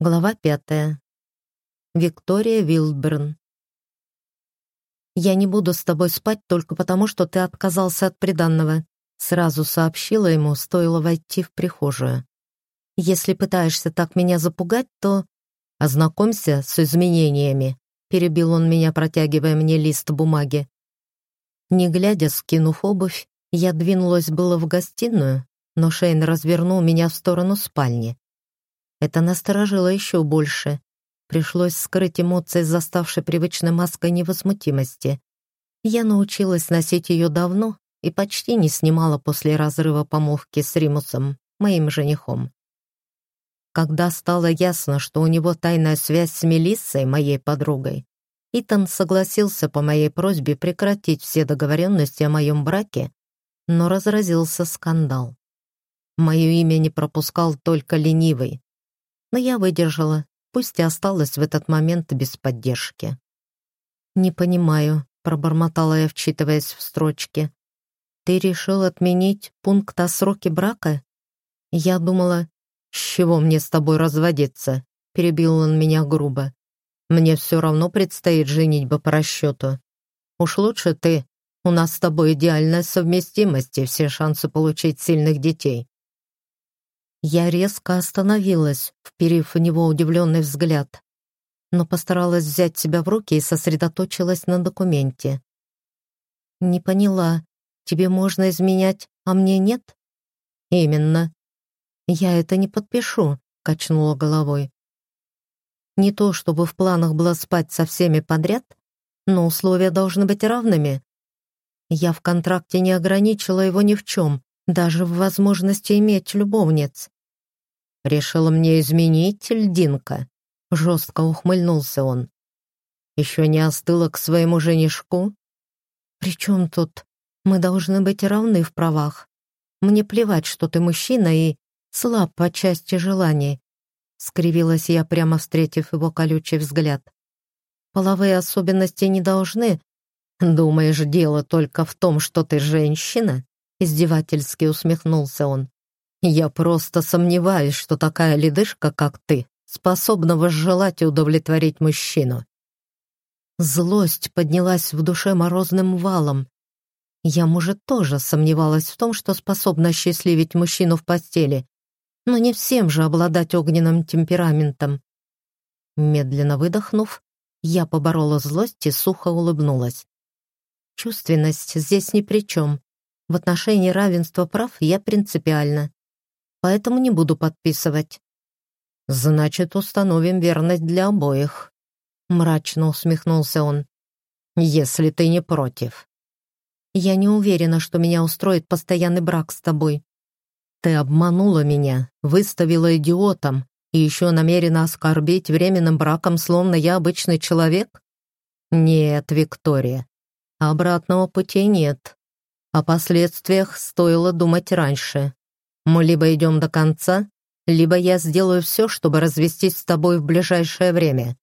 Глава пятая. Виктория Вилдберн. «Я не буду с тобой спать только потому, что ты отказался от приданного», сразу сообщила ему, стоило войти в прихожую. «Если пытаешься так меня запугать, то...» «Ознакомься с изменениями», перебил он меня, протягивая мне лист бумаги. Не глядя, скинув обувь, я двинулась было в гостиную, но Шейн развернул меня в сторону спальни. Это насторожило еще больше. Пришлось скрыть эмоции, заставшей привычной маской невозмутимости. Я научилась носить ее давно и почти не снимала после разрыва помолвки с Римусом, моим женихом. Когда стало ясно, что у него тайная связь с Мелиссой, моей подругой, Итан согласился по моей просьбе прекратить все договоренности о моем браке, но разразился скандал. Мое имя не пропускал только ленивый, но я выдержала, пусть и осталась в этот момент без поддержки. «Не понимаю», — пробормотала я, вчитываясь в строчки. «Ты решил отменить пункт о сроке брака?» Я думала, «С чего мне с тобой разводиться?» — перебил он меня грубо. «Мне все равно предстоит женитьба по расчету. Уж лучше ты. У нас с тобой идеальная совместимость и все шансы получить сильных детей. Я резко остановилась, вперив в него удивленный взгляд, но постаралась взять себя в руки и сосредоточилась на документе. «Не поняла, тебе можно изменять, а мне нет?» «Именно». «Я это не подпишу», — качнула головой. «Не то, чтобы в планах было спать со всеми подряд, но условия должны быть равными. Я в контракте не ограничила его ни в чем, даже в возможности иметь любовниц. Решила мне изменить, льдинка. Жестко ухмыльнулся он. Еще не остыла к своему женишку? При чем тут? Мы должны быть равны в правах. Мне плевать, что ты мужчина и слаб по части желаний. Скривилась я, прямо встретив его колючий взгляд. Половые особенности не должны. Думаешь, дело только в том, что ты женщина? Издевательски усмехнулся он. «Я просто сомневаюсь, что такая ледышка, как ты, способна возжелать и удовлетворить мужчину». Злость поднялась в душе морозным валом. Я, может, тоже сомневалась в том, что способна счастливить мужчину в постели, но не всем же обладать огненным темпераментом. Медленно выдохнув, я поборола злость и сухо улыбнулась. Чувственность здесь ни при чем. В отношении равенства прав я принципиальна. Поэтому не буду подписывать. Значит, установим верность для обоих. Мрачно усмехнулся он. Если ты не против. Я не уверена, что меня устроит постоянный брак с тобой. Ты обманула меня, выставила идиотом и еще намерена оскорбить временным браком, словно я обычный человек? Нет, Виктория, обратного пути нет. О последствиях стоило думать раньше. Мы либо идем до конца, либо я сделаю все, чтобы развестись с тобой в ближайшее время.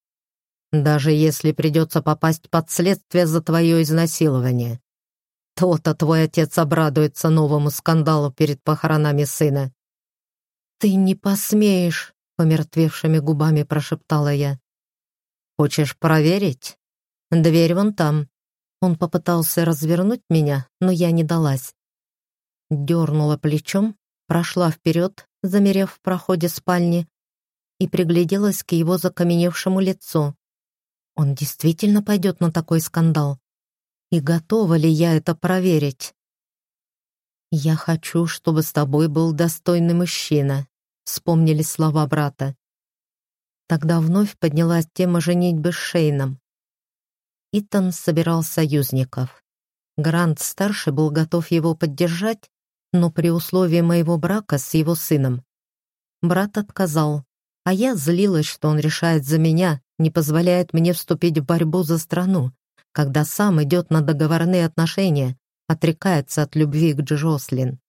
Даже если придется попасть под следствие за твое изнасилование. То-то твой отец обрадуется новому скандалу перед похоронами сына. «Ты не посмеешь», — помертвевшими губами прошептала я. «Хочешь проверить? Дверь вон там». Он попытался развернуть меня, но я не далась. Дернула плечом, прошла вперед, замерев в проходе спальни, и пригляделась к его закаменевшему лицу. Он действительно пойдет на такой скандал? И готова ли я это проверить? «Я хочу, чтобы с тобой был достойный мужчина», — вспомнили слова брата. Тогда вновь поднялась тема женитьбы с Шейном. Итан собирал союзников. Грант-старший был готов его поддержать, но при условии моего брака с его сыном. Брат отказал, а я злилась, что он решает за меня, не позволяет мне вступить в борьбу за страну, когда сам идет на договорные отношения, отрекается от любви к Джослин.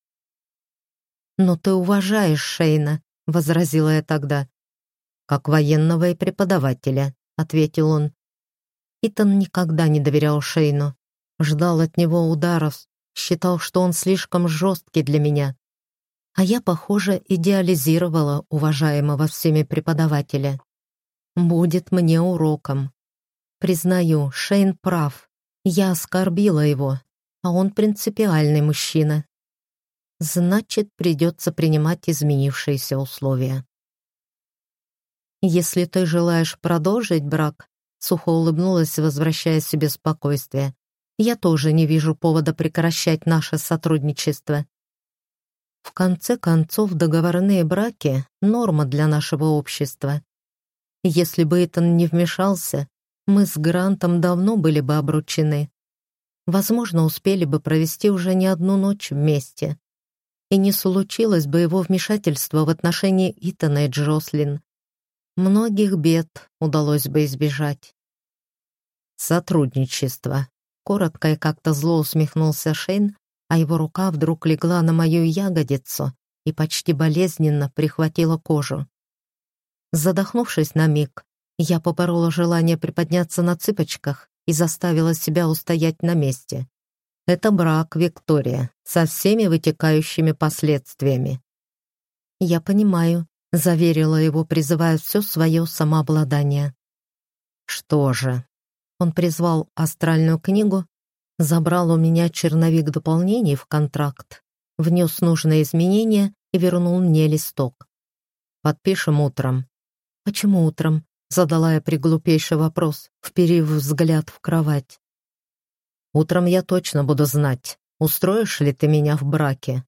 «Но ты уважаешь Шейна», — возразила я тогда. «Как военного и преподавателя», — ответил он. Итан никогда не доверял Шейну. Ждал от него ударов, считал, что он слишком жесткий для меня. А я, похоже, идеализировала уважаемого всеми преподавателя. Будет мне уроком. Признаю, Шейн прав. Я оскорбила его, а он принципиальный мужчина. Значит, придется принимать изменившиеся условия. «Если ты желаешь продолжить брак», — сухо улыбнулась, возвращая себе спокойствие, «я тоже не вижу повода прекращать наше сотрудничество. В конце концов, договорные браки — норма для нашего общества. Если бы Итан не вмешался, мы с Грантом давно были бы обручены. Возможно, успели бы провести уже не одну ночь вместе. И не случилось бы его вмешательства в отношении Итана и Джослин. Многих бед удалось бы избежать. Сотрудничество. Коротко и как-то зло усмехнулся Шейн, а его рука вдруг легла на мою ягодицу и почти болезненно прихватила кожу. Задохнувшись на миг, я поборола желание приподняться на цыпочках и заставила себя устоять на месте. Это брак, Виктория, со всеми вытекающими последствиями. Я понимаю, заверила его, призывая все свое самообладание. Что же? Он призвал астральную книгу, забрал у меня черновик дополнений в контракт, внес нужные изменения и вернул мне листок. Подпишем утром. Почему утром? Задала я приглупейший вопрос, вперив взгляд в кровать. Утром я точно буду знать, устроишь ли ты меня в браке.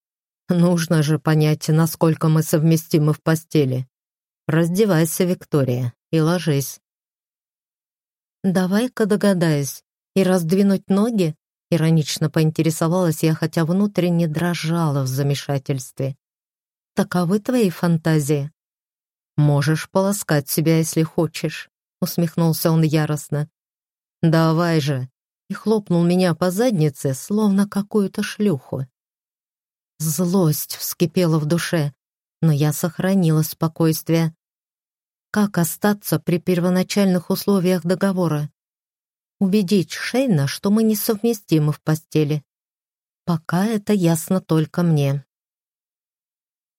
Нужно же понять, насколько мы совместимы в постели. Раздевайся, Виктория, и ложись. Давай-ка догадаюсь. И раздвинуть ноги? Иронично поинтересовалась я, хотя внутренне дрожала в замешательстве. Таковы твои фантазии? Можешь полоскать себя, если хочешь, усмехнулся он яростно. Давай же, и хлопнул меня по заднице, словно какую-то шлюху. Злость вскипела в душе, но я сохранила спокойствие. Как остаться при первоначальных условиях договора? Убедить Шейна, что мы несовместимы в постели. Пока это ясно только мне.